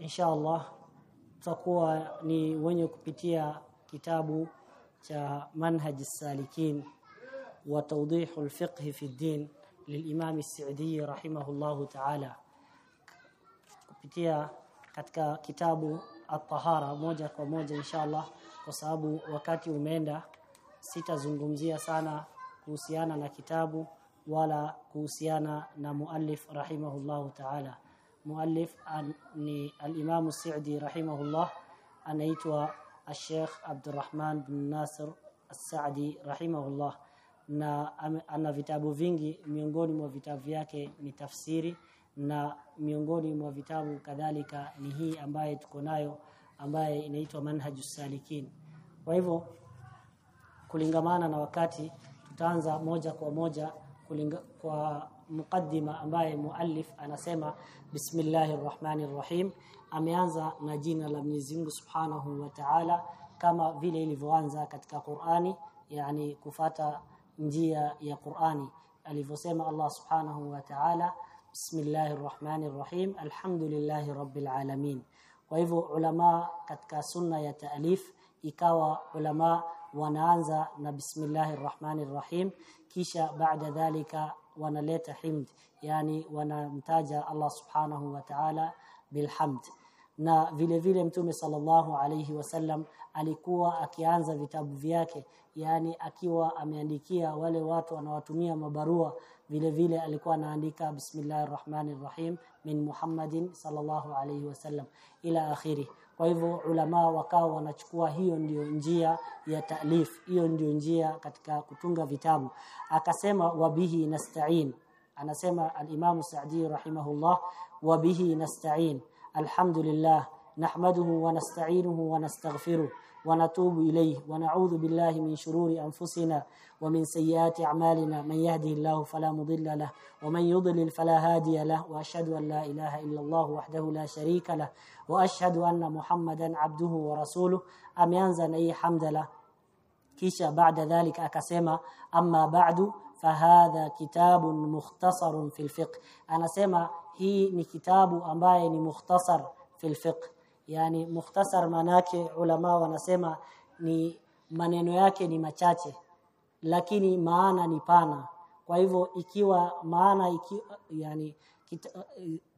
insha Allah tutakuwa ni wenye kupitia kitabu cha manhaj salikin wa tawdihul fiqh fi din lilimam as-Sa'di rahimahullahu ta'ala. Kupitia katika kitabu at-tahara moja kwa moja insha Allah kwa sababu wakati umeenda sitazungumzia sana kuhusiana na kitabu wala kuhusiana na muallif rahimahullahu ta'ala muallif an, ni al-Imam Sa'di rahimahullah anaitwa al-Sheikh Abdurrahman bin Nasir As-Sa'di rahimahullah. Na ana vitabu vingi miongoni mwa vitabu vyake ni tafsiri na miongoni mwa vitabu kadhalika ni hii ambaye tuko nayo ambaye inaitwa Manhajus Salikin. Kwa hivyo kulingamana na wakati tutaanza moja kwa moja kulinga, kwa mukaddima ambaye muallif anasema bismillahir rahmanir rahim ameanza na jina la Mwenyezi Mungu Subhanahu wa Ta'ala kama vile ilivyoanza katika Qur'ani yani kufata njia ya Qur'ani. Alivyosema Allah Subhanahu wa Ta'ala bismillahir rahmanir rahim alhamdulillahi rabbil alamin. Kwa hivyo ulama katika sunna ya taalif ikawa ulama wanaanza na bismillahir rahmanir rahim kisha baada dhalika wanaleta himd yani wanamtaja Allah subhanahu wa ta'ala bilhamd. Na vile vile mtume sallallahu alayhi wasallam alikuwa akianza vitabu vyake yani akiwa ameandikia wale watu anawatumia mabarua. Vile vile alikuwa anaandika bismillahir rahmanir rahim min muhammadin sallallahu alayhi wasallam ila akhiri kwa hivyo ulama wakao wanachukua hiyo ndio njia ya taalif hiyo ndio njia katika kutunga vitabu. Akasema wabihi nasta'in. Anasema al-Imam Sa'di rahimahullah wabihi nasta'in. Alhamdulillah nahmaduhu wa nasta'inuhu wa nastaghfiruh ونتوب إليه ونعوذ بالله من شرور أنفسنا ومن سيئات أعمالنا. من يهده الله فلا مضل له ومن يضلل فلا هادي له وأشهد أن لا إله إلا الله وحده لا شريك له وأشهد أن محمدا عبده ورسوله. أم ينزل أي حمد له؟ baada dhalika akasema amma ba'du fahadha kitabun mukhtasarun fil fiqh anasema hii ni kitabu ambaye ni mukhtasar fil fiqh yani mukhtasar manake ulama wanasema ni maneno yake ni machache lakini maana ni pana. Kwa hivyo ikiwa maana iki, yani kita,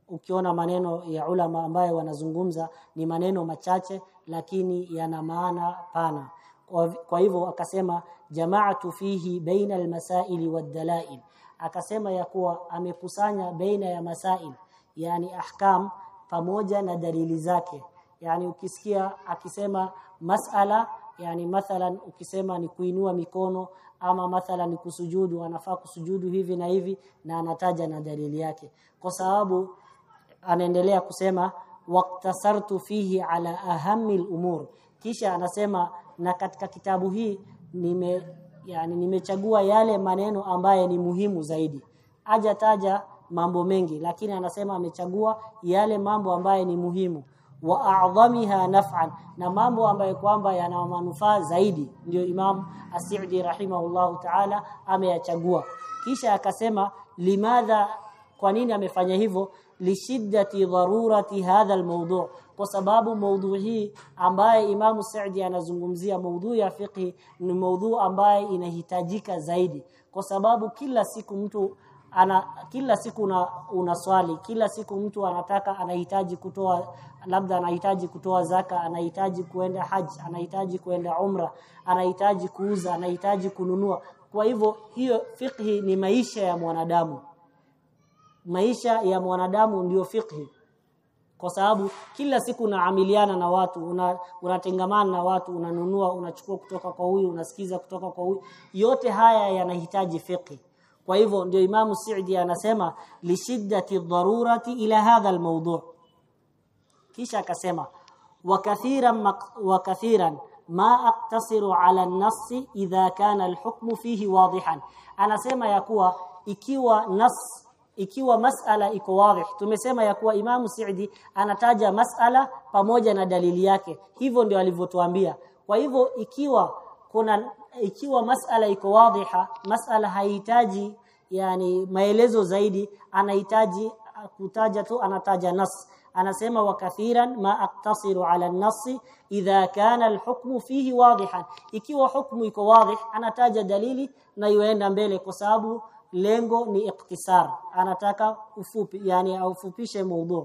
ukiona maneno ya ulama ambayo wanazungumza ni maneno machache lakini yana maana pana. Kwa, kwa hivyo akasema jamaatu fihi baina almasaili wadalail akasema ya kuwa amekusanya baina ya masail yani ahkam pamoja na dalili zake yani ukisikia akisema masala yani mathalan ukisema ni kuinua mikono ama mathalan ni kusujudu anafaa kusujudu hivi na hivi na anataja na dalili yake. Kwa sababu anaendelea kusema waqtasartu fihi ala ahammi umur kisha anasema na katika kitabu hii nime yani nimechagua yale maneno ambaye ni muhimu zaidi. Ajataja mambo mengi lakini anasema amechagua yale mambo ambaye ni muhimu wa a'dhamiha naf'an na mambo ambayo kwamba yana manufaa zaidi ndio Imam As-Sa'di rahimahullahu ta'ala ameyachagua. Kisha akasema limadha kwa nini amefanya hivyo? Lishiddati dharurati hadha almawdu' kwa sababu maudhu hii ambaye Imam Saidi anazungumzia maudhu ya fiqh ni maudhu ambaye inahitajika zaidi. Kwa sababu kila siku mtu ana kila siku una, swali kila siku mtu anataka anahitaji kutoa labda anahitaji kutoa zaka anahitaji kuenda haji anahitaji kuenda umra anahitaji kuuza anahitaji kununua. Kwa hivyo hiyo fikhi ni maisha ya mwanadamu. Maisha ya mwanadamu ndiyo fikhi kwa sababu kila siku unaamiliana na watu una, unatengamana na watu unanunua unachukua kutoka kwa huyu unasikiza kutoka kwa huyu. Yote haya yanahitaji fiqhi kwa hivyo ndio Imamu Sa'di anasema lishiddati dharurati ila hadha almawdu' kisha akasema wa kathiran wa kathiran ma aqtasiru ala an-nass idha kana al-hukm fihi wadihan. Anasema ya kuwa ikiwa nas ikiwa masala iko wazi tumesema ya kuwa Imamu Saidi anataja masala pamoja na dalili yake. Hivyo ndio alivyotuambia. Kwa hivyo ikiwa kuna ikiwa masala iko wadhiha masala haihitaji yani maelezo zaidi anahitaji kutaja tu anataja nas. Anasema wa kathiran ma aktasiru ala an-nass idha kana al-hukmu fihi wadihan ikiwa hukmu iko wadhih anataja dalili na yuenda mbele kwa sababu lengo ni iktisar anataka ufupi yani aufupishe mada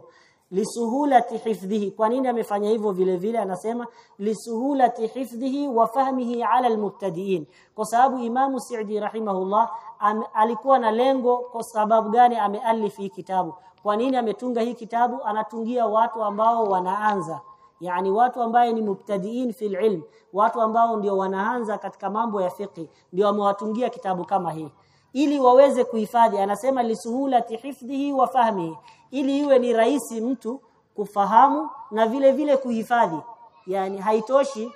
lisuhulati hifdhihi. Kwa nini amefanya hivyo vile vile? Anasema lisuhulati hifdhihi wa fahmihi ala almubtadiin kwa sababu Imam Sa'di rahimahullah am, alikuwa na lengo kwa sababu gani amealifi kitabu? Kwa nini ametunga hii kitabu? Anatungia watu ambao wanaanza. Yani watu ambaye ni mubtadiin fil ilm. Watu ambao ndio wanaanza katika mambo ya fiqh. Ndio amewatungia kitabu kama hii. Ili waweze kuhifadhi anasema lisuhulati hifdhihi wa fahmihi ili iwe ni rahisi mtu kufahamu na vile vile kuhifadhi. Yani haitoshi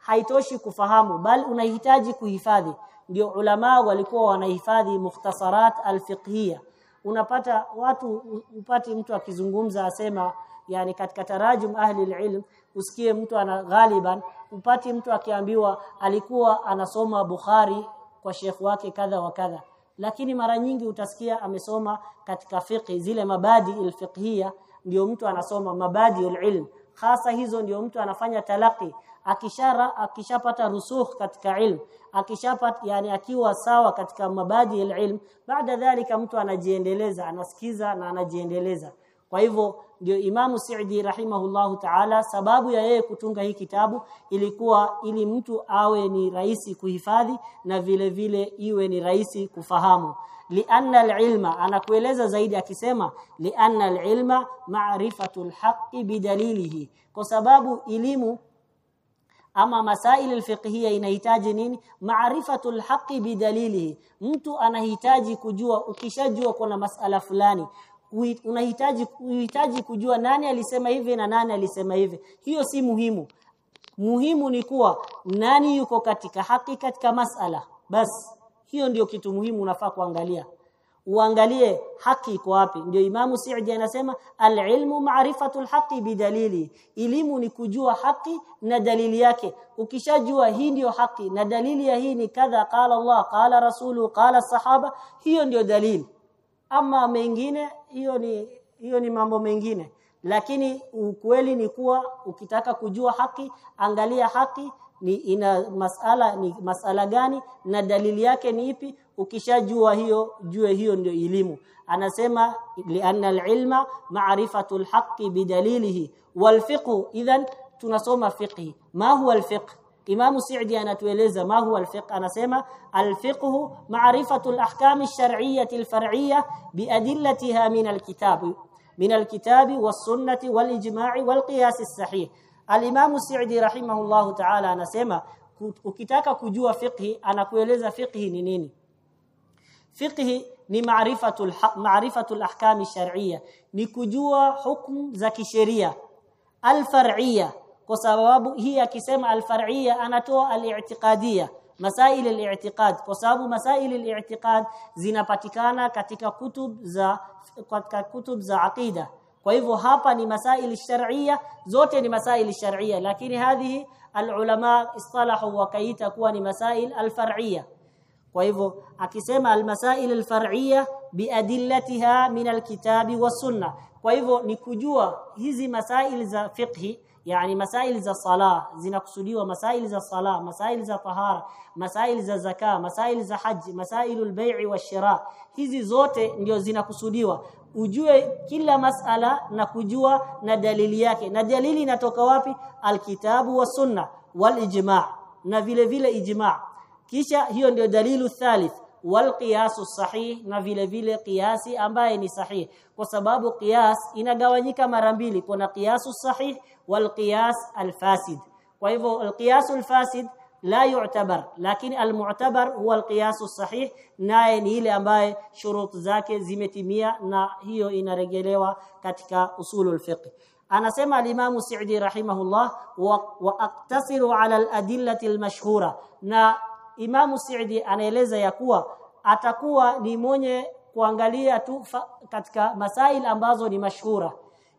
haitoshi kufahamu bali unahitaji kuhifadhi. Ndio ulama walikuwa wanahifadhi mukhtasarat alfiqhiyya. Unapata watu upati mtu akizungumza asema yani katika tarajum ahli alilm usikie mtu ana ghaliban. Upati mtu akiambiwa alikuwa anasoma Bukhari kwa shekh wake kadha wa kadha lakini mara nyingi utasikia amesoma katika fiqh zile mabadi alfiqhia ndio mtu anasoma mabadi alilm hasa hizo ndio mtu anafanya talaki akishara akishapata rusukh katika ilm akishapata yani akiwa sawa katika mabadi alilm baada dhalika mtu anajiendeleza anasikiza na anajiendeleza kwa hivyo ndio Imamu Saidi rahimahullahu ta'ala sababu ya yeye kutunga hii kitabu ilikuwa ili mtu awe ni rahisi kuhifadhi na vile vile iwe ni rahisi kufahamu. Lianna alilma anakueleza zaidi akisema lianna alilma ma'rifatul haqqi bidalilihi. Kwa sababu elimu ama masail alfiqhiyya inahitaji nini? Marifatu haqqi bidalilihi. Mtu anahitaji kujua ukishajua kuna masala fulani unahitaji unahitaji kujua nani alisema hivi na nani alisema hivi. Hiyo si muhimu. Muhimu ni kuwa nani yuko katika haki katika masala. Bas hiyo ndiyo kitu muhimu unafaa kuangalia. Uangalie haki iko wapi. Ndio imamu siidi anasema alilmu ma'rifatul haqi bidalili. Elimu ni kujua haki na dalili yake. Ukishajua hii ndio haki na dalili ya hii ni kadha qala Allah qala rasulu qala sahaba hiyo ndio dalili ama mengine hiyo ni hiyo ni mambo mengine. Lakini ukweli ni kuwa ukitaka kujua haki angalia haki ni ina masala ni masala gani na dalili yake ni ipi ukishajua hiyo jue hiyo ndio elimu. Anasema lianna alilma ma'rifatu alhaqqi bidalilihi walfiqh. Idhan tunasoma fiqh. Ma huwa alfiqh Imamu Saidi anatueleza ma huwa alfiqh anasema alfiqh ma'rifatu alahkam alshar'iyyah alfar'iyyah biadillatiha min alkitab min alkitab was-sunnah wal-ijma' wal-qiyas as-sahih Al-Imam Saidi rahimahullahu ta'ala anasema ukitaka kujua fiqh anakueleza fiqh ni nini Fiqh ni maarifatul maarifatul ahkam shar'iyya ni kujua hukumu za kisheria al-far'iyya kwa sababu hii akisema al-far'iyya anatoa al-i'tiqadiyya masail al-i'tiqad kwa sababu masail al-i'tiqad zinapatikana katika kutub za katika kutub za aqida kwa hivyo hapa ni masail shar'iyya zote ni masail shar'iyya lakini hadhihi al-ulama istalahu wakaita kuwa ni masail al-far'iyya kwa hivyo akisema almasail alfar'iyya biadillatiha min alkitabi wasunna kwa hivyo ni kujua hizi masail za fiqhi yani masaili za sala zinakusudiwa masaili za sala masaili za tahara masaili za zaka masaili za haji masailul bai'i washira hizi zote ndio zinakusudiwa. Ujue kila masala na kujua na dalili yake. Na dalili inatoka wapi? Alkitabu wa sunna wal ijma' na vile vile ijma' kisha hiyo ndio dalilu thalith wal qiyasu sahih na vile vile kiasi ambaye ni sahih. Kwa sababu qiyas inagawanyika mara mbili kuna qiyasu sahih wal qiyas al fasid. Kwa hivyo al qiyas al fasid la yu'tabar lakini almu'tabar huwa al qiyas sahih naye ni ile ambaye shurut zake zimetimia na hiyo inaregelewa katika usulul fiqh. Anasema alimamu Sa'di rahimahullah wa, aktasiru ala aladillati almashhura na imamu Sa'di anaeleza ya kuwa atakuwa ni mwenye kuangalia tu katika masail ambazo ni mashhura.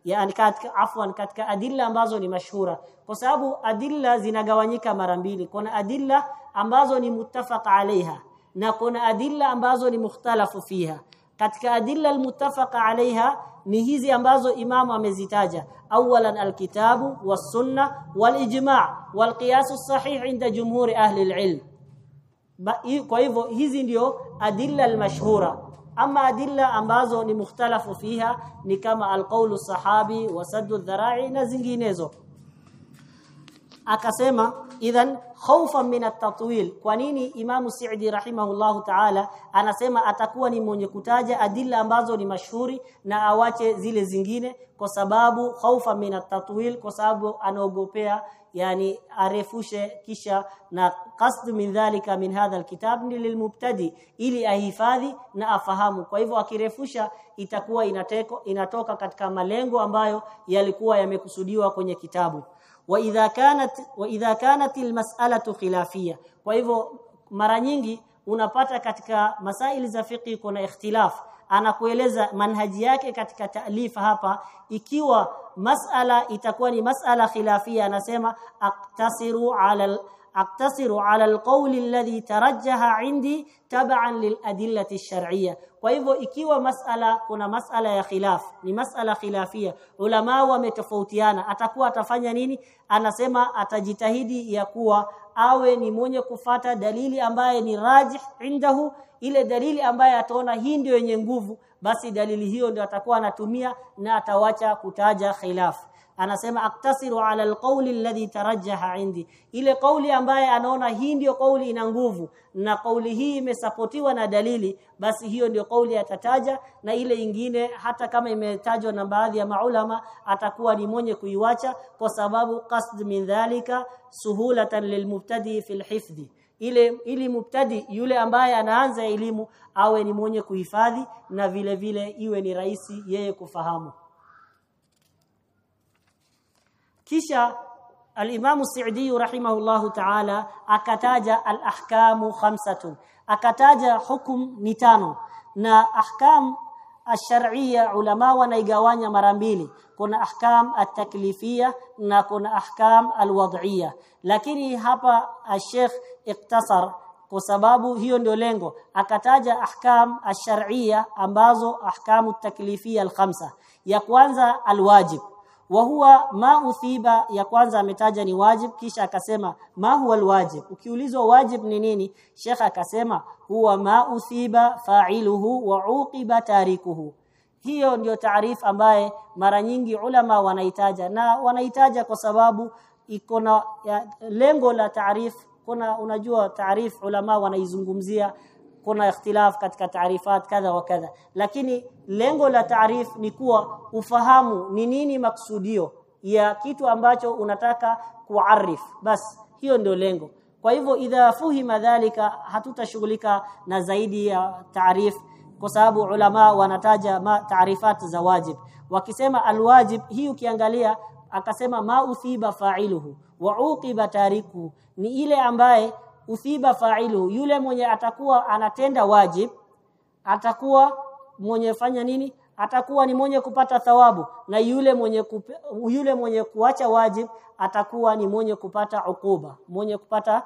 Yani katika afwan katika adilla ambazo ni mashhura. Kwa sababu adilla zinagawanyika mara mbili. Kuna adilla ambazo ni muttafaq alaiha na kuna adilla ambazo ni mukhtalafu fiha. Katika adilla almuttafaqa alaiha ni hizi ambazo imamu amezitaja. Awalan alkitabu wasunna walijma' walqiyas as-sahih inda jumhuri ahli alilm kwa hivyo hizi ndio adilla almashhura. Ama adilla ambazo ni mukhtalafu fiha ni kama alqaulu sahabi wa saddu dhara'i na zinginezo. Akasema idhan khawfan min at-tatwil. Kwa nini imamu Sa'di rahimahullahu ta'ala anasema atakuwa ni mwenye kutaja adilla ambazo ni mashhuri na awache zile zingine? Kwa sababu khawfan min at-tatwil kwa sababu anaogopea yani arefushe kisha na qasd min dhalika min hadha alkitab ni lilmubtadi ili ahifadhi na afahamu. Kwa hivyo akirefusha itakuwa inateko inatoka katika malengo ambayo yalikuwa yamekusudiwa kwenye kitabu. Wa idha kanat wa idha kanat almas'alatu khilafia kwa hivyo mara nyingi unapata katika masaili za fiqh kuna ikhtilaf anakueleza manhaji yake katika taalifa hapa ikiwa masala itakuwa ni masala khilafia anasema aktasiru ala aktasiru ala alqawli alladhi tarajjaha indi tab'an liladillati ash-shar'iyya kwa hivyo ikiwa masala kuna masala ya khilaf ni masala khilafia ulama wametofautiana atakuwa atafanya nini? Anasema atajitahidi ya kuwa awe ni mwenye kufata dalili ambaye ni rajih indahu ile dalili ambaye ataona hii ndio yenye nguvu basi dalili hiyo ndio atakuwa anatumia na atawacha kutaja khilaf anasema aktasiru ala alqawli alladhi tarajjaha indi. Ile kauli ambaye anaona hii ndio kauli ina nguvu na kauli hii imesapotiwa na dalili basi hiyo ndio kauli atataja na ile ingine hata kama imetajwa na baadhi ya maulama atakuwa ni mwenye kuiwacha kwa sababu qasd min dhalika suhulatan lilmubtadi fil hifdhi. Ile ili mubtadi yule ambaye anaanza elimu awe ni mwenye kuhifadhi na vile vile iwe ni rahisi yeye kufahamu kisha al-Imam Sa'di rahimahullahu ta'ala akataja al-ahkamu khamsatun. Akataja hukum ni tano. Na ahkam ash-shar'iyya ulama wanaigawanya mara mbili. Kuna ahkam at-taklifiyya na kuna ahkam al-wad'iyya. Lakini hapa ash-sheikh iktasar kwa sababu hiyo ndio lengo akataja ahkam ash-shar'iyya ambazo ahkamu at-taklifiyya al-khamsa. Ya kwanza al-wajib wa huwa ma uthiba ya kwanza ametaja ni wajib kisha akasema ma huwa alwajib. Ukiulizwa wajib ni nini shekha akasema huwa ma uthiba fa'iluhu wa uqiba tarikuhu. Hiyo ndio taarif ambaye mara nyingi ulama wanaitaja na wanaitaja kwa sababu iko na lengo la taarif kuna unajua taarif ulama wanaizungumzia kuna ikhtilaf katika taarifat kadha wa kadha. Lakini lengo la taarif ni kuwa ufahamu ni nini maksudio ya kitu ambacho unataka kuarif. Bas hiyo ndio lengo. Kwa hivyo idha fuhima dhalika hatutashughulika na zaidi ya taarif kwa sababu ulama wanataja taarifat za wajib. Wakisema alwajib hii ukiangalia akasema ma uthiba fa'iluhu wa uqiba tariku ni ile ambaye uthiba fa'ilu. Yule mwenye atakuwa anatenda wajib atakuwa mwenye fanya nini? Atakuwa ni mwenye kupata thawabu. Na yule mwenye kupe, yule mwenye kuacha wajib atakuwa ni mwenye kupata ukuba mwenye kupata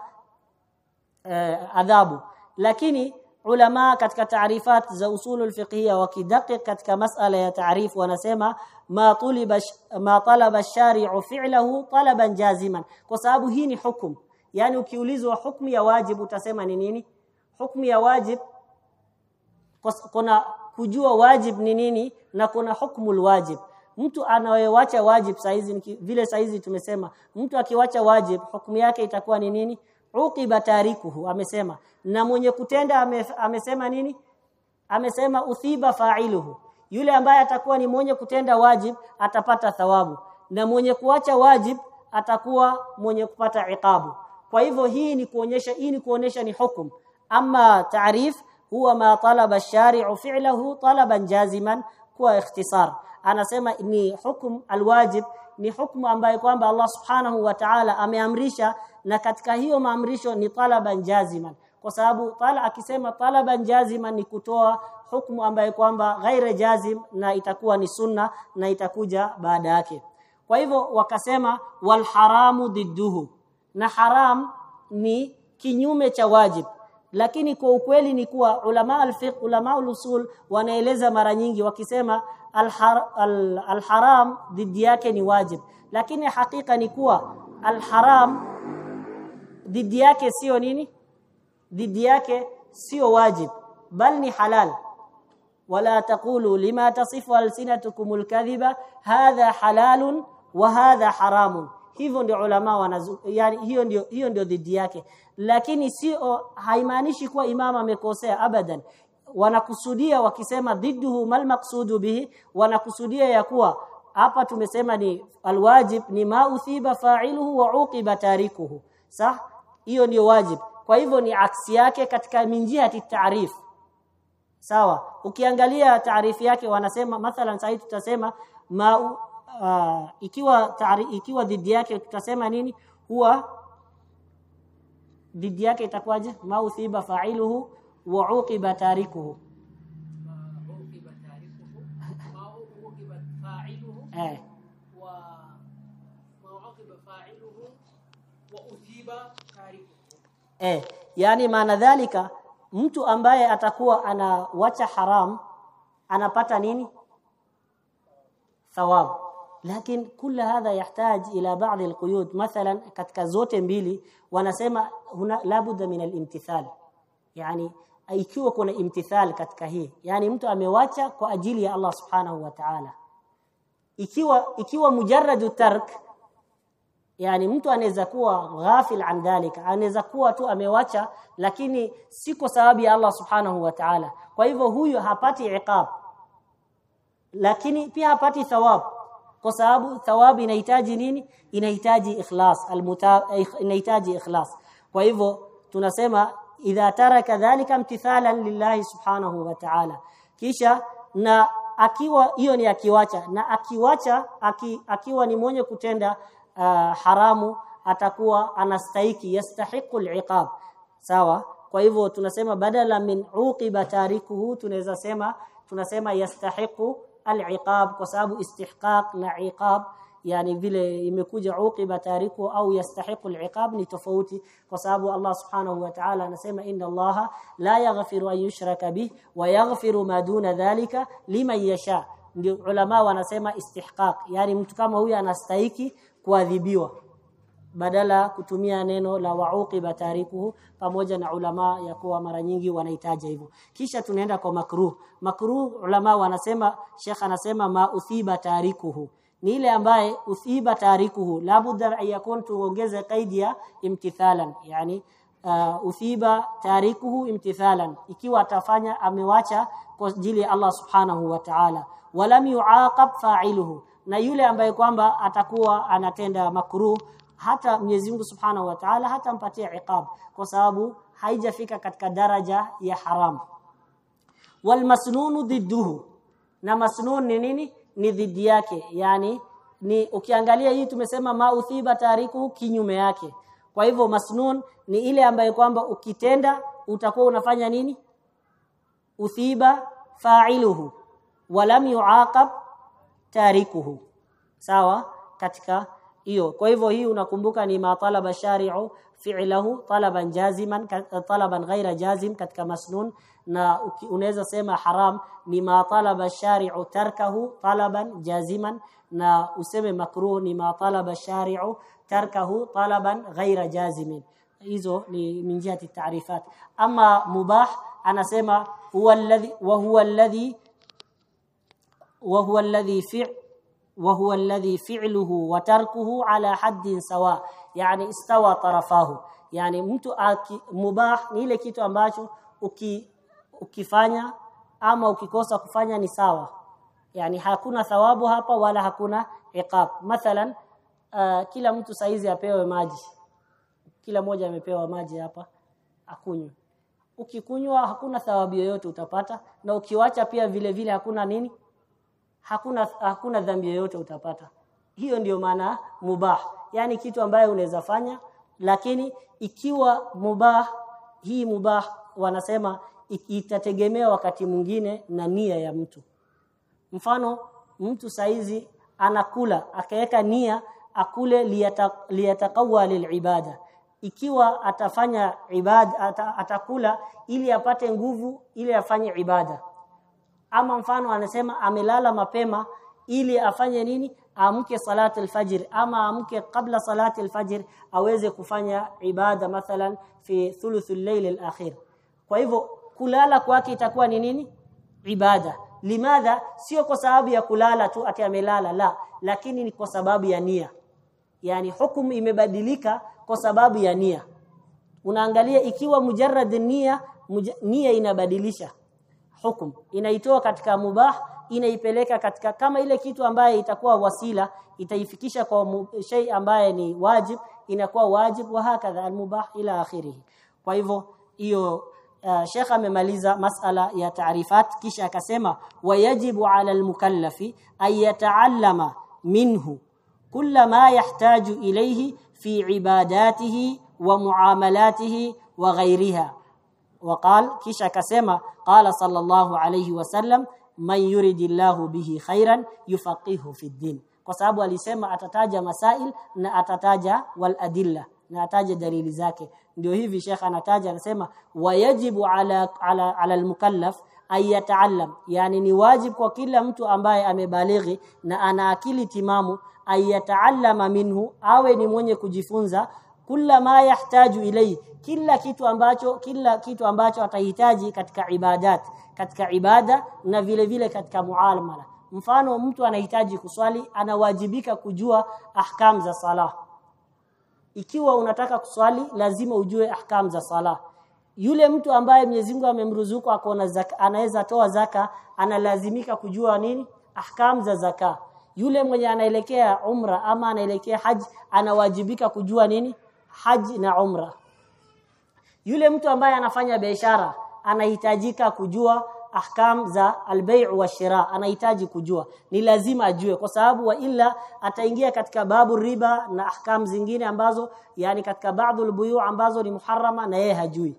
eh, adhabu. Lakini ulama katika taarifat za usulul fiqhiyya wakidaqiq katika masala ya taarifu wanasema ma tuliba ma talaba ash-shari'u fi'lahu talaban jaziman. Kwa sababu hii ni hukumu yani ukiulizwa hukumu ya wajib utasema ni nini? Hukumu ya wajib kuna kujua wajib ni nini na kuna hukumu wajib. Mtu anayewacha wajib saizi vile saizi tumesema mtu akiwacha wajib hukumu yake itakuwa ni nini? Uqiba tarikuhu amesema. Na mwenye kutenda ame, amesema nini? Amesema uthiba fa'iluhu. Yule ambaye atakuwa ni mwenye kutenda wajib atapata thawabu. Na mwenye kuacha wajib atakuwa mwenye kupata iqabu kwa hivyo hii ni kuonyesha hii ni kuonyesha ni hukum. Ama taarif huwa ma talaba ash-shari'u fi'lahu talaban jaziman kwa ikhtisar. Anasema ni hukum alwajib ni hukumu ambayo kwamba Allah subhanahu wa ta'ala ameamrisha na katika hiyo maamrisho ni talaban jaziman. Kwa sababu tala akisema talaban jaziman ni kutoa hukumu ambayo kwamba ghaira jazim na itakuwa ni sunna na itakuja baada yake. Kwa hivyo wakasema wal haramu didduhu na haram ni kinyume cha wajib. Lakini kwa ukweli ni kuwa ulama al-fiqh ulama al-usul wanaeleza mara nyingi wakisema al-haram dhidi yake ni wajib. Lakini hakika ni kuwa al-haram dhidi yake sio nini? Dhidi yake sio wajib. Bal ni halal. Wala taqulu lima tasifu alsinatukum alkadhiba hadha halalun wa hadha haramun hivyo ndio ulama wanazu, yani hiyo ndio hiyo ndio dhidi yake. Lakini sio haimaanishi kuwa imam amekosea abadan. Wanakusudia wakisema dhidduhu mal maqsudu bihi wanakusudia ya kuwa hapa tumesema ni alwajib ni ma uthiba fa'iluhu wa uqiba tarikuhu. Sah? Hiyo ndio wajib. Kwa hivyo ni aksi yake katika minjihati taarif sawa? Ukiangalia taarifu yake wanasema mathalan sasa tutasema ma uh, ikiwa taari, ikiwa dhidi yake tutasema nini? Huwa dhidi yake itakuwaje? Mauthiba fa'iluhu wa uqiba tarikuhu. Eh eh yani maana dhalika mtu ambaye atakuwa anawacha haram anapata nini? Thawab lakini kila hadha yahitaji ila baadhi alquyud. Mathalan katika zote mbili wanasema huna labudda min alimtithal. Yani ikiwa kuna imtithal katika hii yani mtu amewacha kwa ajili ya Allah subhanahu wa ta'ala. Ikiwa ikiwa mujarradu tark yani mtu anaweza kuwa ghafil an dhalika anaweza kuwa tu amewacha lakini si kwa sababu ya Allah subhanahu wa ta'ala. Kwa hivyo huyu hapati iqab lakini pia hapati thawab kwa sababu thawabu inahitaji nini? Inahitaji ikhlas. Inahitaji ikhlas. Kwa hivyo tunasema idha taraka dhalika imtithalan lillahi subhanahu wa ta'ala. Kisha na akiwa hiyo ni akiwacha. Na akiwacha aki, akiwa ni mwenye kutenda uh, haramu atakuwa anastahiki yastahiqu aliqab. Sawa? Kwa hivyo tunasema badala min uqiba tarikuhu tunaweza sema tunasema yastahiqu sababu istihqaq na iqab yani vile imekuja uqiba tariku au yastahiqu al-iqab ni tofauti kwa sababu Allah subhanahu wa ta'ala anasema inna Allah la yaghfiru an yushraka bih wa yaghfiru ma duna dhalika liman yasha ndio ulama wanasema istihqaq yani mtu kama huyu anastahiki kuadhibiwa badala kutumia neno la wauqiba tarikuhu pamoja na ulama ya kuwa mara nyingi wanahitaji hivyo. Kisha tunaenda kwa makruh. Makruh ulama wanasema shekha anasema ma uthiba tarikuhu ni ile ambaye uthiba tarikuhu labudda ayakun tuongeze kaidi ya imtithalan. Yani uh, uthiba tarikuhu imtithalan. Ikiwa atafanya amewacha kwa ajili ya Allah subhanahu wa ta'ala. Walam yuaqab fa'iluhu. Na yule ambaye kwamba atakuwa anatenda makruh hata Mwenyezi Mungu Subhanahu wa Ta'ala hatampatia iqab kwa sababu haijafika katika daraja ya haram. Wal masnunu dhidduhu na masnun ni nini? Ni dhidi yake yani ni ukiangalia hii tumesema ma uthiba tariku kinyume yake. Kwa hivyo masnun ni ile ambayo kwamba ukitenda utakuwa unafanya nini? Uthiba fa'iluhu walam yuaqab tarikuhu sawa? Katika hiyo kwa hivyo hii unakumbuka ni matalaba shari'u fi'lahu talaban jaziman talaban ghaira jazim katika masnun na unaweza sema haram ni matalaba shari'u tarkahu talaban jaziman na useme makruh ni matalaba shari'u tarkahu talaban ghaira jazimin hizo ni min jihati ta'rifat ama mubah anasema huwa alladhi wa huwa alladhi wa huwa alladhi fi' wa huwa alladhi fi'luhu wa tarkuhu ala haddin sawa yani istawa tarafahu. Yani mtu aki, mubah ni ile kitu ambacho uki, ukifanya ama ukikosa kufanya ni sawa. Yani hakuna thawabu hapa wala hakuna iqab. Mathalan uh, kila mtu saizi apewe maji. Kila mmoja amepewa maji hapa akunywe. Ukikunywa hakuna thawabu yoyote utapata na ukiwacha pia vile vile hakuna nini hakuna hakuna dhambi yoyote utapata. Hiyo ndiyo maana mubah yani kitu ambayo unaweza fanya lakini ikiwa mubah hii mubah wanasema itategemea wakati mwingine na nia ya mtu. Mfano mtu saizi anakula akaweka nia akule liyatakawa lilibada. Ikiwa atafanya ibada atakula ili apate nguvu ili afanye ibada ama mfano anasema amelala mapema ili afanye nini? Amke salati alfajr ama amke kabla salati alfajr aweze kufanya ibada mathalan fi thuluthul layl alakhir kwa hivyo kulala kwake itakuwa ni nini? Ibada. Limadha sio kwa sababu ya kulala tu ati amelala la. Lakini ni kwa sababu ya nia. Yani hukumu imebadilika kwa sababu ya nia. Unaangalia ikiwa mujarrad nia muja, nia inabadilisha hukumu inaitoa katika mubah inaipeleka katika kama ile kitu ambaye itakuwa wasila itaifikisha kwa shay ambaye ni wajib inakuwa wajib wa hakadha almubah ila akhirih kwa hivyo hiyo uh, Sheikh amemaliza masala ya taarifat kisha akasema wayajibu ala almukallafi ay yataallama minhu kulla ma yahtaju ilayhi fi ibadatihi wa muamalatihi wa ghayriha وقال kisha akasema qala sallallahu alayhi wasallam man yuridillahu bihi khairan yufaqihu fi din kwa sababu alisema atataja masail na atataja wal adilla na ataja dalili zake ndio hivi shekha anataja anasema wayajibu ala ala, ala almukallaf ay yataallam yani ni wajib kwa kila mtu ambaye amebalighi na ana akili timamu ay yataallama minhu awe ni mwenye kujifunza kila ma yahtaju ilai kila kitu ambacho kila kitu ambacho atahitaji katika ibadat katika ibada na vile vile katika muamala. Mfano mtu anahitaji kuswali anawajibika kujua ahkam za sala ikiwa unataka kuswali lazima ujue ahkam za sala yule mtu ambaye Mwenyezi Mungu amemruzuku akona zaka anaweza toa zaka analazimika kujua nini? Ahkam za zaka. Yule mwenye anaelekea umra ama anaelekea haji anawajibika kujua nini haji na umra. Yule mtu ambaye anafanya biashara anahitajika kujua ahkam za albay' wa shira anahitaji kujua. Ni lazima ajue kwa sababu wa illa ataingia katika babu riba na ahkam zingine ambazo yani katika baadhi ya ambazo ni muharrama na yeye hajui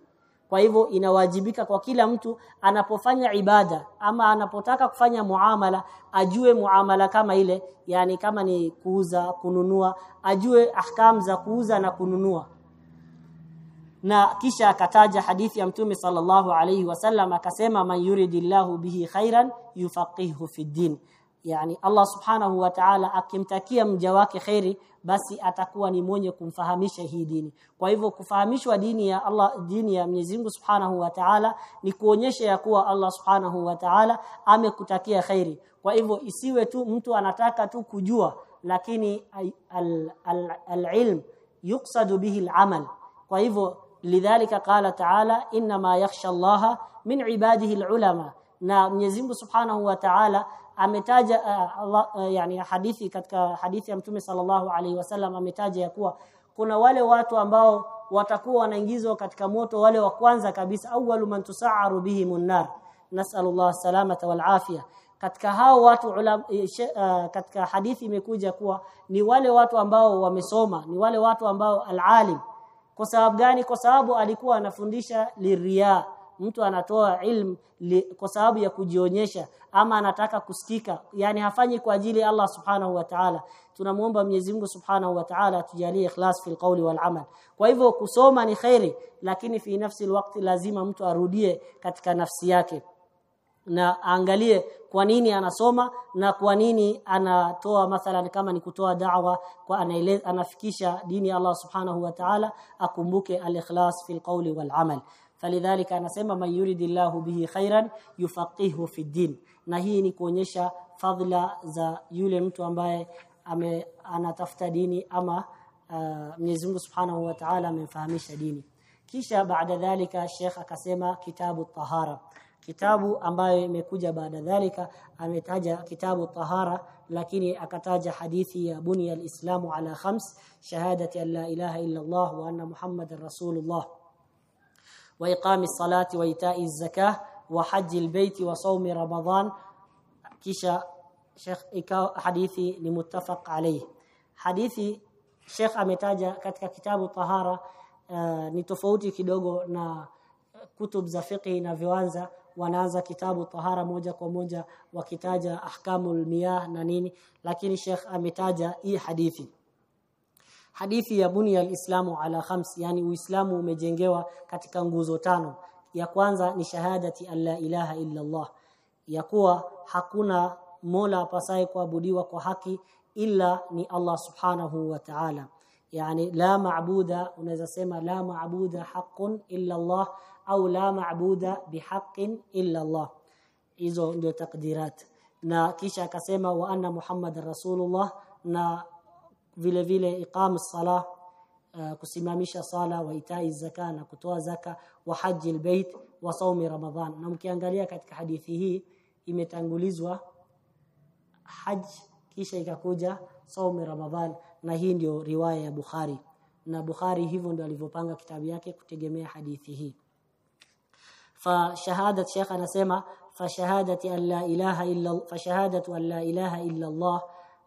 kwa hivyo inawajibika kwa kila mtu anapofanya ibada ama anapotaka kufanya muamala ajue muamala kama ile yani kama ni kuuza kununua ajue ahkam za kuuza na kununua. Na kisha akataja hadithi ya mtume sallallahu alayhi wasallam akasema man yuridillahu bihi khairan yufaqihu fid din yani Allah subhanahu wa ta'ala akimtakia mja wake khairi basi atakuwa ni mwenye kumfahamisha hii dini. Kwa hivyo kufahamishwa dini ya Allah dini ya Mwenyezi Mungu subhanahu wa ta'ala ni kuonyesha ya kuwa Allah subhanahu wa ta'ala amekutakia khairi kwa hivyo isiwe tu mtu anataka tu kujua lakini al-ilm al, bihi al-amal kwa hivyo lidhalika qala ta'ala inma yakhsha Allah min ibadihi al-ulama na Mwenyezi Mungu Subhanahu wa Ta'ala ametaja uh, Allah, uh, yani hadithi katika hadithi ya Mtume sallallahu alaihi wasallam ametaja ya kuwa kuna wale watu ambao watakuwa wanaingizwa katika moto wale wa kwanza kabisa awwalu man tusa'aru bihi munnar nasallallahu salamata wal afia. Katika hao watu ulam, uh, katika hadithi imekuja kuwa ni wale watu ambao wamesoma ni wale watu ambao alalim. Kwa sababu gani? Kwa sababu alikuwa anafundisha liria mtu anatoa ilmu kwa sababu ya kujionyesha ama anataka kusikika yani hafanyi kwa ajili ya Allah subhanahu wa ta'ala. Tunamuomba Mwenyezi Mungu subhanahu wa ta'ala atujalie ikhlas fil qawli wal amal. Kwa hivyo kusoma ni khairi lakini fi nafsi alwaqti lazima mtu arudie katika nafsi yake. Na aangalie kwa nini anasoma na kwa nini anatoa mathalan kama ni kutoa da'wa kwa anafikisha dini ya Allah subhanahu wa ta'ala akumbuke al-ikhlas fil qawli wal amal falidhalika anasema man yuridillahu bihi khairan yufaqihu fi din. Na hii ni kuonyesha fadhila za yule mtu ambaye ame anatafuta dini ama uh, Mwenyezi Mungu Subhanahu wa Ta'ala amemfahamisha dini. Kisha baada dhalika Sheikh akasema kitabu tahara. Kitabu ambayo imekuja baada dhalika ametaja kitabu tahara lakini akataja hadithi ya bunya alislamu ala khams shahadati an la ilaha illa Allah wa anna muhammadar rasulullah وإقام الصلاة وإيتاء الزكاة وحج البيت وصوم رمضان. كيشا شيخ حديثي لمتفق عليه. حديثي شيخ أمتاجة كتك كتاب الطهارة آه، نتفوتي كدوغو نا كتب زفقه نفيوانزا wanaanza kitabu tahara moja kwa moja wakitaja ahkamu lmiah na nini lakini shekh ametaja hii hadithi hadithi ya bunia alislamu ala khams yani uislamu umejengewa katika nguzo tano. Ya kwanza ni shahadati alla ilaha illa Allah. Ya kuwa hakuna mola apasaye kuabudiwa kwa haki illa ni Allah subhanahu wa ta'ala. Yani la maabuda unaweza sema la maabuda haqqun illa Allah au la maabuda bihaqqin illa Allah. Hizo ndio takdirat. Na kisha akasema wa anna muhammadar rasulullah na vile vile iqam sala uh, kusimamisha sala wa itai zaka na kutoa zaka wa haji albayt wa saumi ramadhan na mkiangalia katika hadithi hii imetangulizwa haj kisha ikakuja saumi ramadhan na hii ndio riwaya ya Bukhari. Na Bukhari hivyo ndio alivyopanga kitabu yake kutegemea hadithi hii. Fa shahadat Sheikh anasema fa shahadati an la ilaha illa fa shahadatu an la ilaha illa Allah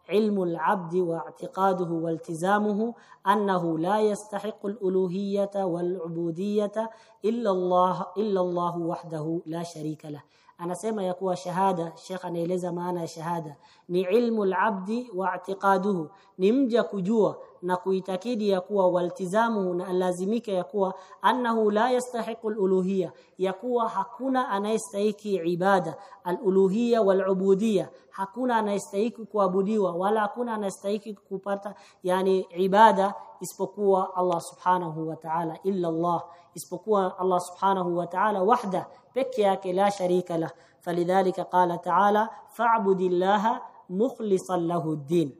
علم العبد واعتقاده والتزامه أنه لا يستحق الألوهية والعبودية إلا الله إلا الله وحده لا شريك له. Anasema ya kuwa shahada Sheikh anaeleza maana ya shahada. Ni ilmu al-abdi wa i'tiqaduhu. Ni mja kujua na kuitakidi ya kuwa waltizamu na lazimika ya kuwa annahu la yastahiqu al-uluhiyya. Ya kuwa hakuna anayestahiki ibada. Al-uluhiyya wal-ubudiyya. Hakuna anayestahiki kuabudiwa wala hakuna anayestahiki kupata yani ibada isipokuwa Allah subhanahu wa ta'ala. Illa Allah isipokuwa Allah subhanahu wa ta'ala wahda peke yake la sharika lah falidhalika qala ta'ala fa'budillaha mukhlishan lahu ad-din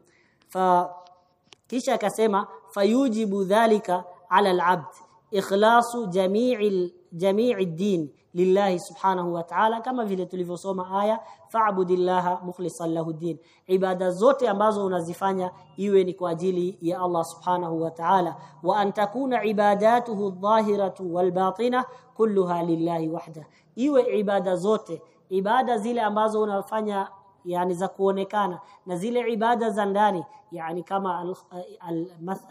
fa kisha akasema fayujibu dhalika ala al-'abd ikhlasu jami'il جميع الدين لله سبحانه وتعالى. كما في لتلف صوم آية فاعبد الله مخلصا له الدين. عبادة زوت ambazo unazifanya iwe ni kwa ajili ya سبحانه وتعالى وأن تكون عباداته الظاهرة والباطنة كلها لله وحده iwe عبادة زوت عبادة زيلة ambazo unafanya يعني ذا كان نزيل عبادة زنداني يعني كما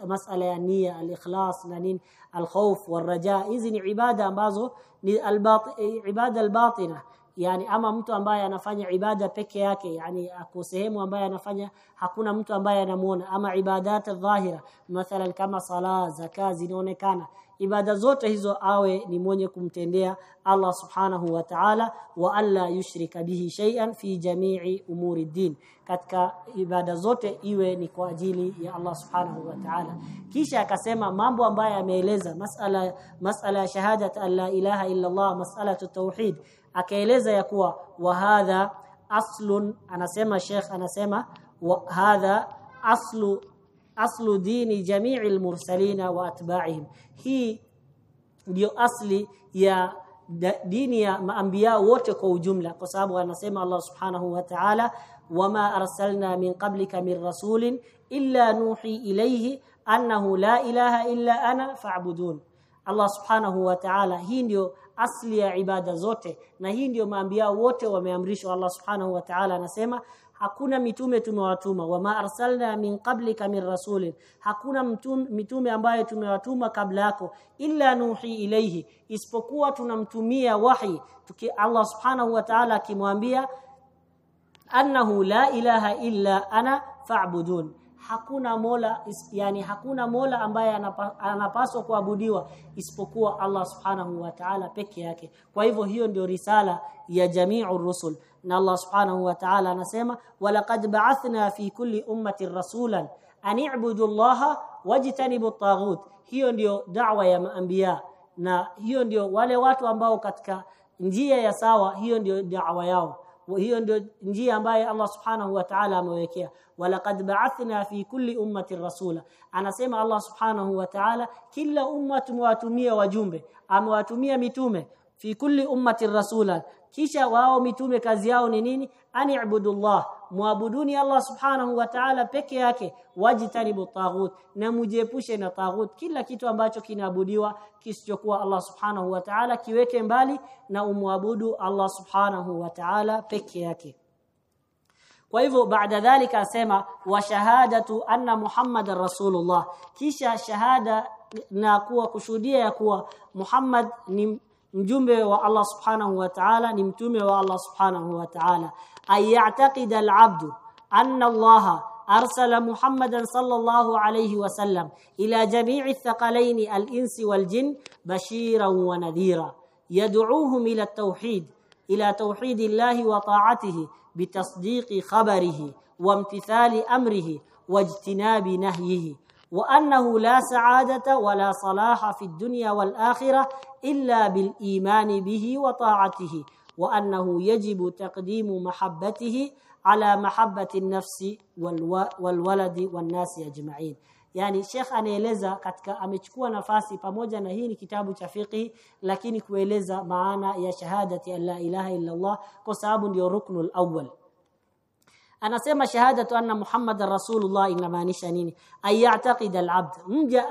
المسألة النية الإخلاص لنين الخوف والرجاء. إذن عبادة بعضه عبادة الباطنة. Yani ama mtu ambaye anafanya ibada peke yake yani ako sehemu ambaye anafanya hakuna mtu ambaye anamuona. Ama ibadata dhahira mathalan kama sala zaka zinaonekana. Ibada zote hizo awe ni mwenye kumtendea Allah subhanahu wa ta'ala wa alla yushrika bihi shay'an fi jami'i umuri din. Katika ibada zote iwe ni kwa ajili ya Allah subhanahu wa ta'ala. Kisha akasema mambo ambayo ameeleza masala masala ya shahadat alla la ilaha illa Allah masala tauhid akaeleza ya kuwa wa hadha aslun anasema Sheikh anasema wa hadha aslu aslu dini jamii almursalina wa atba'ihim hii ndio asli ya dini ya maambia wote kwa ujumla kwa sababu anasema Allah subhanahu wa ta'ala wama arsalna min qablika min rasulin illa nuhi ilayhi annahu la ilaha illa ana fa'budun Allah subhanahu wa ta'ala hii ndio asli ya ibada zote na hii ndio maambia wote wameamrishwa Allah subhanahu wa ta'ala anasema hakuna mitume tumewatuma wama arsalna min qablika min rasulin. Hakuna mtume, mitume ambaye tumewatuma kabla yako illa nuhi ilayhi isipokuwa tunamtumia wahi tuki Allah subhanahu wa ta'ala akimwambia annahu la ilaha illa ana fa'budun hakuna mola yani hakuna mola ambaye anapaswa kuabudiwa isipokuwa Allah subhanahu wa ta'ala peke yake. Kwa hivyo hiyo ndio risala ya jami'ur rusul. Na Allah subhanahu wa ta'ala anasema walaqad ba'athna fi kulli ummatin rasulan an i'budu Allah wajtanibu at hiyo ndio da'wa ya maambia na hiyo ndio wale watu ambao katika njia ya sawa hiyo ndio da'wa yao وهي نجي أن الله سبحانه وتعالى مويكيا ولقد بعثنا في كل أمة رسولا. أنا سيما الله سبحانه وتعالى كل أمة واتمية وجومة. أم واتمية متومة في كل أمة رسولا. Kisha wao mitume kazi yao ni nini? Ani ibudullah muabuduni Allah subhanahu wa ta'ala peke yake wajitanibu taghut na mujiepushe na taghut. Kila kitu ambacho kinaabudiwa kisichokuwa Allah subhanahu wa ta'ala kiweke mbali na umwabudu Allah subhanahu wa ta'ala peke yake. Kwa hivyo baada dhalika asema wa shahadatu anna muhammadar rasulullah. Kisha shahada na kuwa kushuhudia ya kuwa Muhammad ni mjumbe wa Allah subhanahu wa ta'ala ni mtume wa Allah subhanahu wa ta'ala ay ya'taqid al-'abd anna Allah arsala Muhammadan sallallahu alayhi wa sallam ila jami'i ath-thaqalayn al-insi wal-jinn bashiran wa nadhira yad'uuhum ila at-tauhid ila tauhid Allah wa ta'atihi bitasdiqi khabarihi wa imtithali amrihi wajtinabi nahyihi وأنه لا سعادة ولا صلاح في الدنيا والآخرة إلا بالإيمان به وطاعته وأنه يجب تقديم محبته على محبة النفس والولد والناس أجمعين. يعني الشيخ أنا إليزا كتك أمتكوا نفاسي فموجا نهين كتاب تفيقه لكن كويليزا معانا يا شهادة أن لا إله إلا الله كسابن يركن الأول. Anasema shahadatu anna muhammadar rasulullah inamaanisha nini ayataqid alabd mja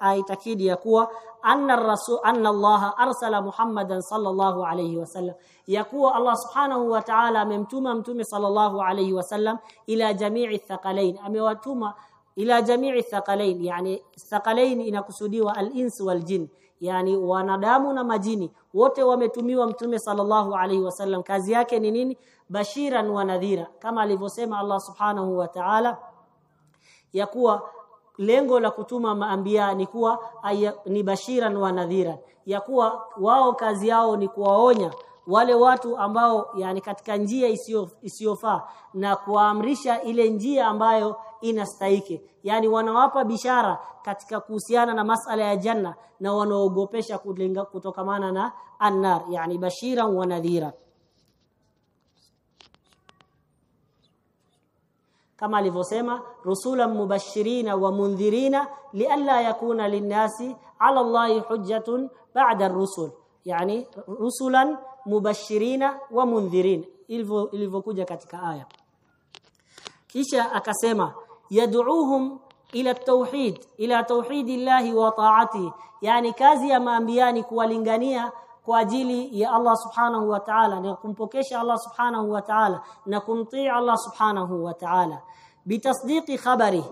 aitakidi ya kuwa anna rasul anna allah arsala muhammadan sallallahu alayhi wasallam ya kuwa allah subhanahu wa ta'ala amemtuma mtume sallallahu alayhi wasallam ila jami'i thaqalain amewatuma ila jami'i thaqalain yani thaqalain inakusudiwa al-ins wal jin yani wanadamu na majini wote wametumiwa mtume sallallahu alaihi wasallam kazi yake ni nini? Bashiran wa nadhira. Kama alivyosema Allah subhanahu wa ta'ala ya kuwa lengo la kutuma maambia ni kuwa ni bashiran wa nadhira. Ya kuwa wao kazi yao ni kuwaonya wale watu ambao yani katika njia isiyofaa na kuamrisha ile njia ambayo inastahiki. Yani wanawapa bishara katika kuhusiana na masala ya janna na wanaogopesha kutokamana na annar yani bashira wa nadhira. Kama alivyosema rusulan mubashirina wa mundhirina lialla yakuna linnasi ala allahi hujjatun ba'da ar-rusul yani rusulan mubashirina wa mundhirin ilivyo ilivyokuja katika aya. Kisha akasema yad'uuhum ila tauhid ila tauhidillahi wa ta'ati. Yani kazi ya maambiani kuwalingania kwa ajili ya Allah subhanahu wa ta'ala na kumpokesha Allah subhanahu wa ta'ala na kumtii Allah subhanahu wa ta'ala. Bitasdiqi khabari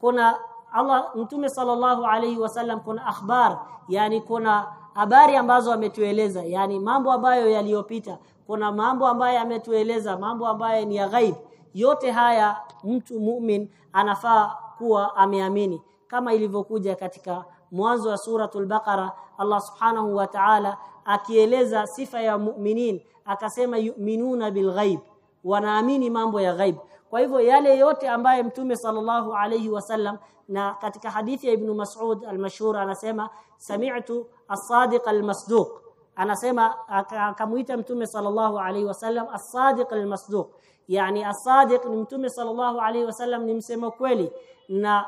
kuna Allah mtume sallallahu alayhi wasallam kuna akhbar yani kuna habari ambazo ametueleza yani mambo ambayo yaliyopita. Kuna mambo ambayo ametueleza mambo ambayo ni ya ghaib. Yote haya mtu mu'min anafaa kuwa ameamini. Kama ilivyokuja katika mwanzo wa suratul baqara Allah subhanahu wa ta'ala akieleza sifa ya mu'minin akasema yu'minuna bil ghaib. Wanaamini mambo ya ghaib kwa hivyo yale yote ambaye mtume sallallahu alayhi wasallam na katika hadithi ya ibn Mas'ud al-mashhur anasema sami'tu as-sadiq al-masduq. Anasema akamuita mtume sallallahu alayhi wasallam as-sadiq al-masduq. Yani as-sadiq ni mtume sallallahu alayhi wasallam ni msema kweli na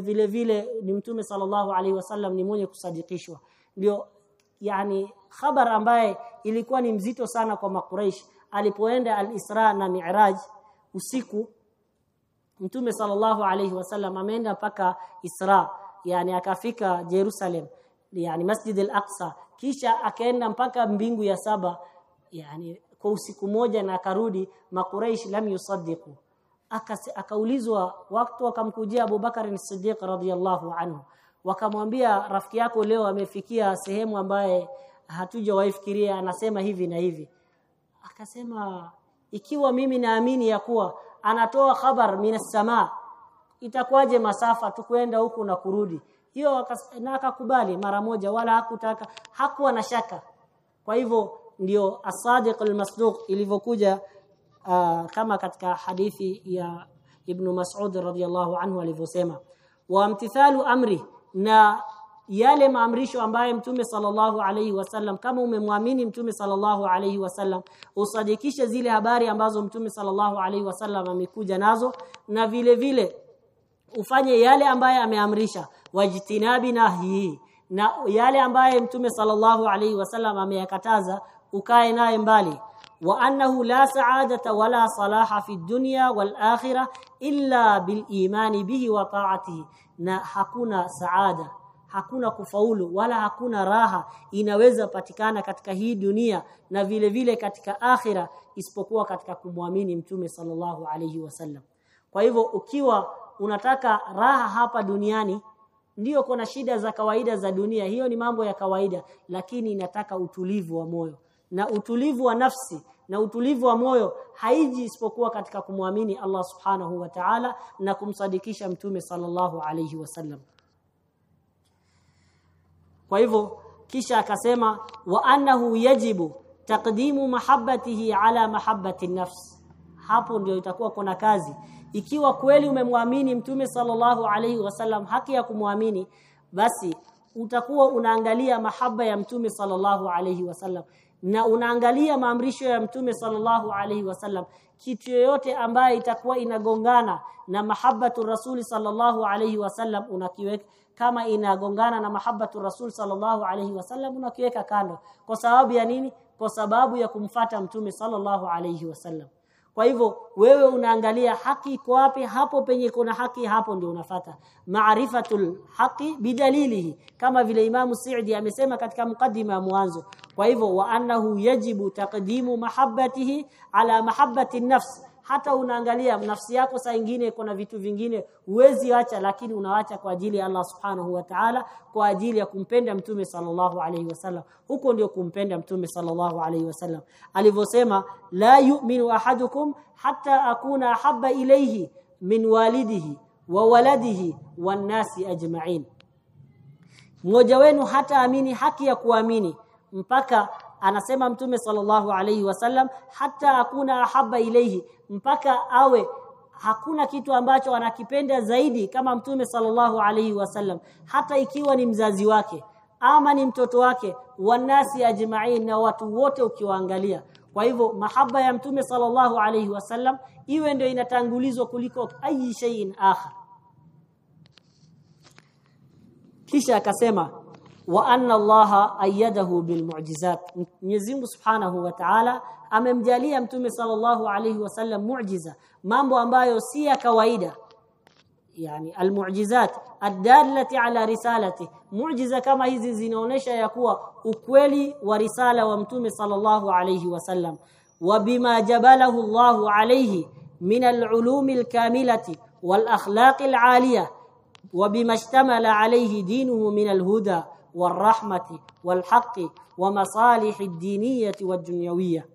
vile vile ni mtume sallallahu alayhi wasallam ni mwenye kusadikishwa. Ndio yani khabar ambaye ilikuwa ni mzito sana kwa makuraish alipoenda al-Isra na Mi'raj usiku Mtume sallallahu alayhi wasallam ameenda mpaka Isra yani akafika Jerusalem yani Masjid al-Aqsa. Kisha akaenda mpaka mbingu ya saba yani kwa usiku moja na akarudi makuraish lam yusaddiqu. Akaulizwa wakati wakamkujia Abu Bakar as-Siddiq radhiyallahu anhu. Wakamwambia rafiki yako leo amefikia sehemu ambaye hatujawaifikiria anasema hivi na hivi. Akasema ikiwa mimi naamini ya kuwa anatoa khabar minas samaa itakuwaje masafa tukuenda huku na kurudi? Hiyo na akakubali mara moja wala hakutaka hakuwa na shaka. Kwa hivyo ndio asadiq almasduq ilivyokuja uh, kama katika hadithi ya ibn Mas'ud radhiyallahu anhu alivyosema. Wa amtithalu amri na yale maamrisho ambaye mtume sallallahu alaihi wasallam kama umemwamini mtume sallallahu alaihi wasallam usadikishe zile habari ambazo mtume sallallahu alaihi wasallam amekuja nazo na vile vile ufanye yale ambaye ameamrisha wajtinabi nahi na yale ambaye mtume sallallahu alaihi wasallam ameyakataza ukae naye mbali. Wa annahu la sa'adata wala salaha fi dunya wal akhirah illa bil bihi wa ta'atihi na hakuna saada hakuna kufaulu wala hakuna raha inaweza patikana katika hii dunia na vile vile katika akhira isipokuwa katika kumwamini mtume sallallahu alayhi wasallam kwa hivyo ukiwa unataka raha hapa duniani ndio kuna shida za kawaida za dunia. Hiyo ni mambo ya kawaida lakini inataka utulivu wa moyo. Na utulivu wa nafsi na utulivu wa moyo haiji isipokuwa katika kumwamini Allah subhanahu wa ta'ala na kumsadikisha mtume sallallahu alayhi wasallam kwa hivyo kisha akasema wa annahu yajibu taqdimu mahabbatihi ala mahabbati nafs. Hapo ndio itakuwa kuna kazi. Ikiwa kweli umemwamini mtume sallallahu alaihi wasallam haki ya kumwamini basi utakuwa unaangalia mahaba ya mtume sallallahu alaihi wasallam na unaangalia maamrisho ya mtume sallallahu alaihi wasallam kitu yoyote ambaye itakuwa inagongana na mahabbatu rasuli sallallahu alaihi wasallam unakiweka kama inagongana na mahabbatu rasul sallallahu alaihi wasallam unakiweka kando. Kwa sababu ya nini? Kwa sababu ya kumfata mtume sallallahu alaihi wasallam. Kwa hivyo wewe unaangalia haki iko wapi hapo penye kuna haki hapo ndio unafata maarifatul haqi bidalilihi kama vile Imamu siidi amesema katika mukaddima ya mwanzo. Kwa hivyo wa annahu yajibu taqdimu mahabbatihi ala mahabbati nafs hata unaangalia nafsi yako saa nyingine na vitu vingine huwezi acha lakini unawacha kwa ajili ya Allah subhanahu wa ta'ala kwa ajili ya kumpenda mtume sallallahu alaihi wasallam huko ndio kumpenda mtume sallallahu alaihi wasallam alivyosema la yu'minu ahadukum hatta akuna habba ilayhi min walidihi wa waladihi wan nasi ajma'in. Mmoja wenu hata amini haki ya kuamini mpaka anasema mtume sallallahu alaihi wasallam hata akuna ahaba ilehi mpaka awe hakuna kitu ambacho anakipenda zaidi kama mtume sallallahu alaihi wasallam hata ikiwa ni mzazi wake ama ni mtoto wake wanasi ajma'in na watu wote ukiwaangalia. Kwa hivyo mahaba ya mtume sallallahu alaihi wasallam iwe ndio inatangulizwa kuliko ayi shay'in akhar. Kisha akasema wa anna allaha ayyadahu bil mu'jizat Mwenyezi Mungu Subhanahu wa Ta'ala amemjalia mtume sallallahu alayhi wasallam mu'jiza mambo ambayo si ya kawaida yani almu'jizat adallati ala risalati mu'jiza kama hizi zinaonesha ya kuwa ukweli wa risala wa mtume sallallahu alayhi wasallam wa bima jabalahu Allahu alayhi min al-ulumi al-kamilati wal akhlaqi al-aliyah wa bima ishtamala alayhi dinuhu min al-huda والرحمه والحق ومصالح الدينيه والدنيويه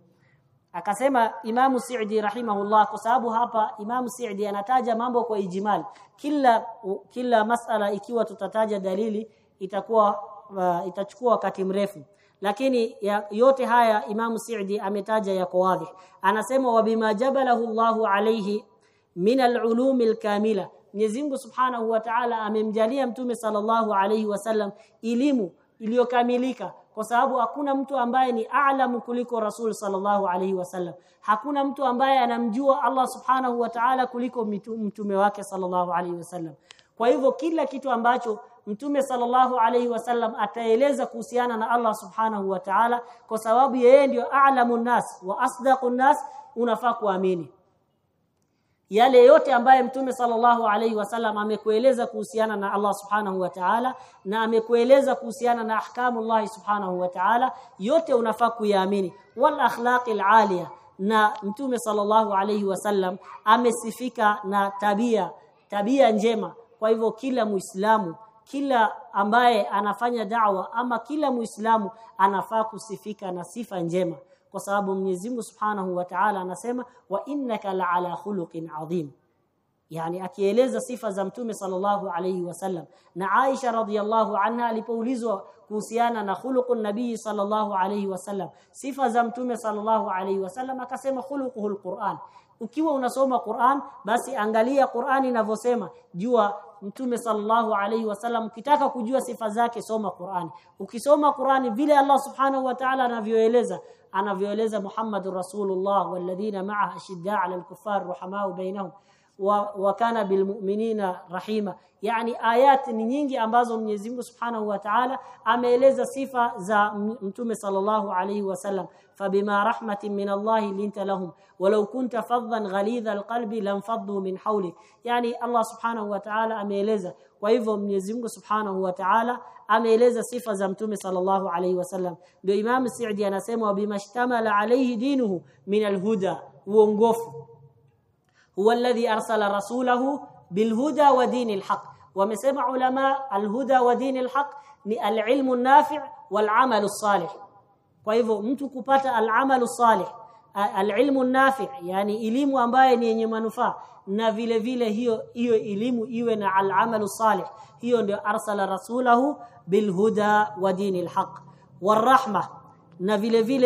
akasema Imamu Sa'di rahimahullah kwa sababu hapa Imamu Sa'di anataja mambo kwa ijmal. Kila kila masala ikiwa tutataja dalili itakuwa uh, itachukua wakati mrefu. Lakini ya, yote haya Imamu Sa'di ametaja yako wazi. Anasema wabima jabalahu Allahu alayhi min al-ulum al-kamila. Mwenyezi Mungu Subhanahu wa Ta'ala amemjalia Mtume sallallahu alaihi wasallam elimu iliyokamilika kwa sababu hakuna mtu ambaye ni a'lamu kuliko Rasul sallallahu alaihi wasallam hakuna mtu ambaye anamjua Allah Subhanahu wa Ta'ala kuliko mtume wake sallallahu alaihi wasallam kwa hivyo kila kitu ambacho Mtume sallallahu alaihi wasallam ataeleza kuhusiana na Allah Subhanahu wa Ta'ala kwa sababu yeye ndio a'lamun nas wa asdaqun nas unafaa kuamini yale yote ambaye mtume sallallahu alaihi wasallam amekueleza kuhusiana na Allah subhanahu wa ta'ala na amekueleza kuhusiana na ahkamu Allah subhanahu wa ta'ala yote unafaa kuyaamini. Wal akhlaqil aliya na mtume sallallahu alaihi wasallam amesifika na tabia tabia njema. Kwa hivyo kila muislamu kila ambaye anafanya da'wa ama kila muislamu anafaa kusifika na sifa njema kwa sababu Mwenyezi Mungu Subhanahu wa Ta'ala anasema wa innaka la'ala khuluqin adhim. Yani akieleza sifa za mtume sallallahu alayhi wasallam na Aisha radhiyallahu anha alipoulizwa kuhusiana na khuluqun nabii sallallahu alayhi wasallam sifa za mtume sallallahu alayhi wasallam akasema khuluquhul Qur'an. Ukiwa unasoma Qur'an basi angalia Qur'an inavyosema. Jua mtume sallallahu alayhi wasallam ukitaka kujua sifa zake soma Qur'an. Ukisoma Qur'an vile Allah subhanahu wa ta'ala anavyoeleza anavyoeleza Muhammadur Rasulullah walladhina ma'ahu ashiddaa 'ala al-kuffar ruhamaa bainahum wa, wa وكان بالمؤمنين رحيما. يعني آيات نينجي أمبازو من يزيمه سبحانه وتعالى أما إليزا صفة زا متومة صلى الله عليه وسلم فبما رحمة من الله لنت لهم ولو كنت فضا غليظ القلب لم فضوا من حولك يعني الله سبحانه وتعالى أما إليزا وإذا من يزيمه سبحانه وتعالى أما إليزا صفة زا متومة صلى الله عليه وسلم دو السعدي أنا سيمه بما اشتمل عليه دينه من الهدى وانقفه هو الذي أرسل رسوله بالهدى ودين الحق. ومسمع علماء الهدى ودين الحق العلم النافع والعمل الصالح. فإذا متو كبتا العمل الصالح العلم النافع يعني إليم أمباي نيني منفا نا فيل فيل هيو, هيو إليم إيوين العمل الصالح. هيو أرسل رسوله بالهدى ودين الحق. والرحمة نا فيل فيل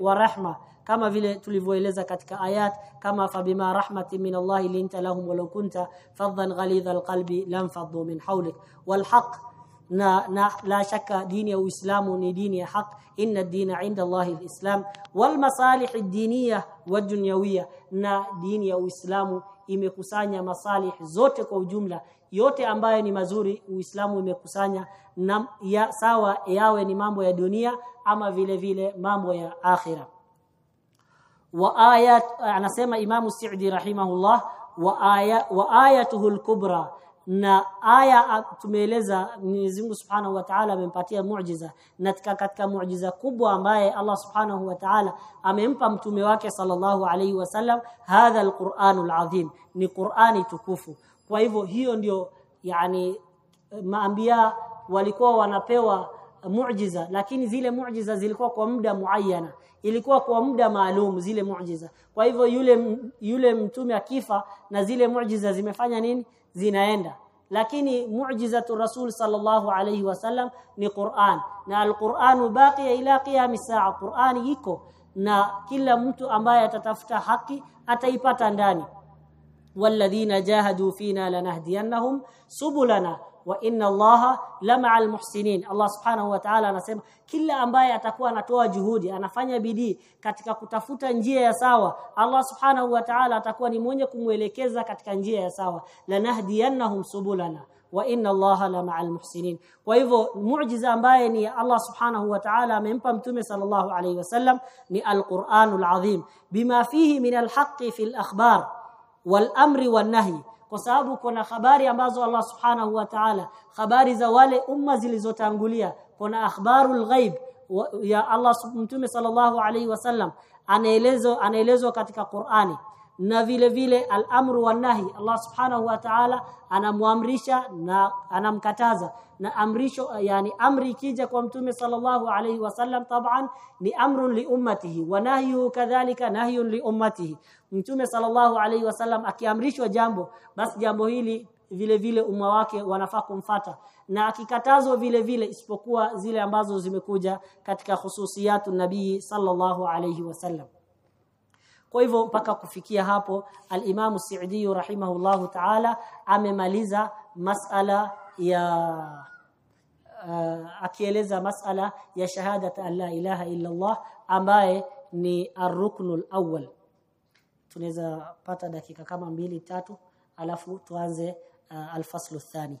ورحمة kama vile tulivyoeleza katika ayat kama fabima rahmatin min Allah linta lahum walau kunta faddan ghalidha alqalbi lam faddu min hawlik. Walhaq na, na la shaka dini ya Uislamu ni dini ya haq. Inna ad-dina 'inda Allah alislam. Wal masalih ad-diniyah wad-dunyawiyah na dini ya Uislamu imekusanya masalih zote kwa ujumla. Yote ambayo ni mazuri Uislamu imekusanya na ya sawa yawe ni mambo ya dunia ama vile vile mambo ya akhirah wa ayat anasema Imamu Sa'di rahimahullah wa aya wa ayatuhu al-kubra. Na aya tumeeleza Mwenyezi Mungu Subhanahu wa Ta'ala amempatia muujiza na katika muujiza kubwa ambaye Allah Subhanahu wa Ta'ala amempa mtume wake sallallahu alaihi wasallam hadha alquranul azim ni Qur'ani tukufu. Kwa hivyo hiyo ndio yani maambia walikuwa wanapewa muujiza lakini zile muujiza zilikuwa kwa muda muayyana ilikuwa kwa muda maalum zile muujiza. Kwa hivyo yule yule mtume akifa na zile muujiza zimefanya nini? Zinaenda. Lakini muujizatu rasul sallallahu alayhi wasallam ni Qur'an. Na al-Qur'an baqiya ila qiyam saa. Qur'ani iko na kila mtu ambaye atatafuta haki ataipata ndani. Walladhina jahadu fina lanahdiyannahum subulana wa inna allaha lamaa almuhsinin Allah subhanahu wa ta'ala anasema kila ambaye atakuwa anatoa juhudi anafanya bidii katika kutafuta njia ya sawa Allah subhanahu wa ta'ala atakuwa ni mwenye kumwelekeza katika njia ya sawa. Lanahdiyannahum subulana wa inna allaha lamaa almuhsinin kwa hivyo muujiza ambaye ni Allah subhanahu wa ta'ala amempa mtume sallallahu alayhi wasallam ni alquranul azim. Bima fihi min alhaqqi fil akhbar wal amri wan nahy kwa sababu kuna habari ambazo Allah subhanahu wa ta'ala habari za wale umma zilizotangulia. Kuna akhbarul ghaib ya Allah mtume sallallahu alaihi wasallam anaelezo anaelezwa katika Qur'ani. Na vile vile al-amru wan nahi Allah subhanahu wa ta'ala anamwamrisha na anamkataza na amrisho yani amri ikija kwa mtume sallallahu alayhi wasallam taban ni amrun li ummatihi wa nahyu kadhalika nahyun li ummatihi. Mtume sallallahu alayhi wasallam akiamrishwa jambo basi jambo hili vile vile umma wake wanafaa kumfata. Na akikatazwa vile vile isipokuwa zile ambazo zimekuja katika hususiyatu nabii sallallahu alayhi wasallam kwa hivyo mpaka kufikia hapo al-Imam Sa'di rahimahullahu ta'ala amemaliza masala ya uh, akieleza masala ya shahadat an la ilaha illa Allah ambaye ni arruknul awwal. Tunaweza pata dakika kama mbili tatu alafu tuanze uh, al-faslu thani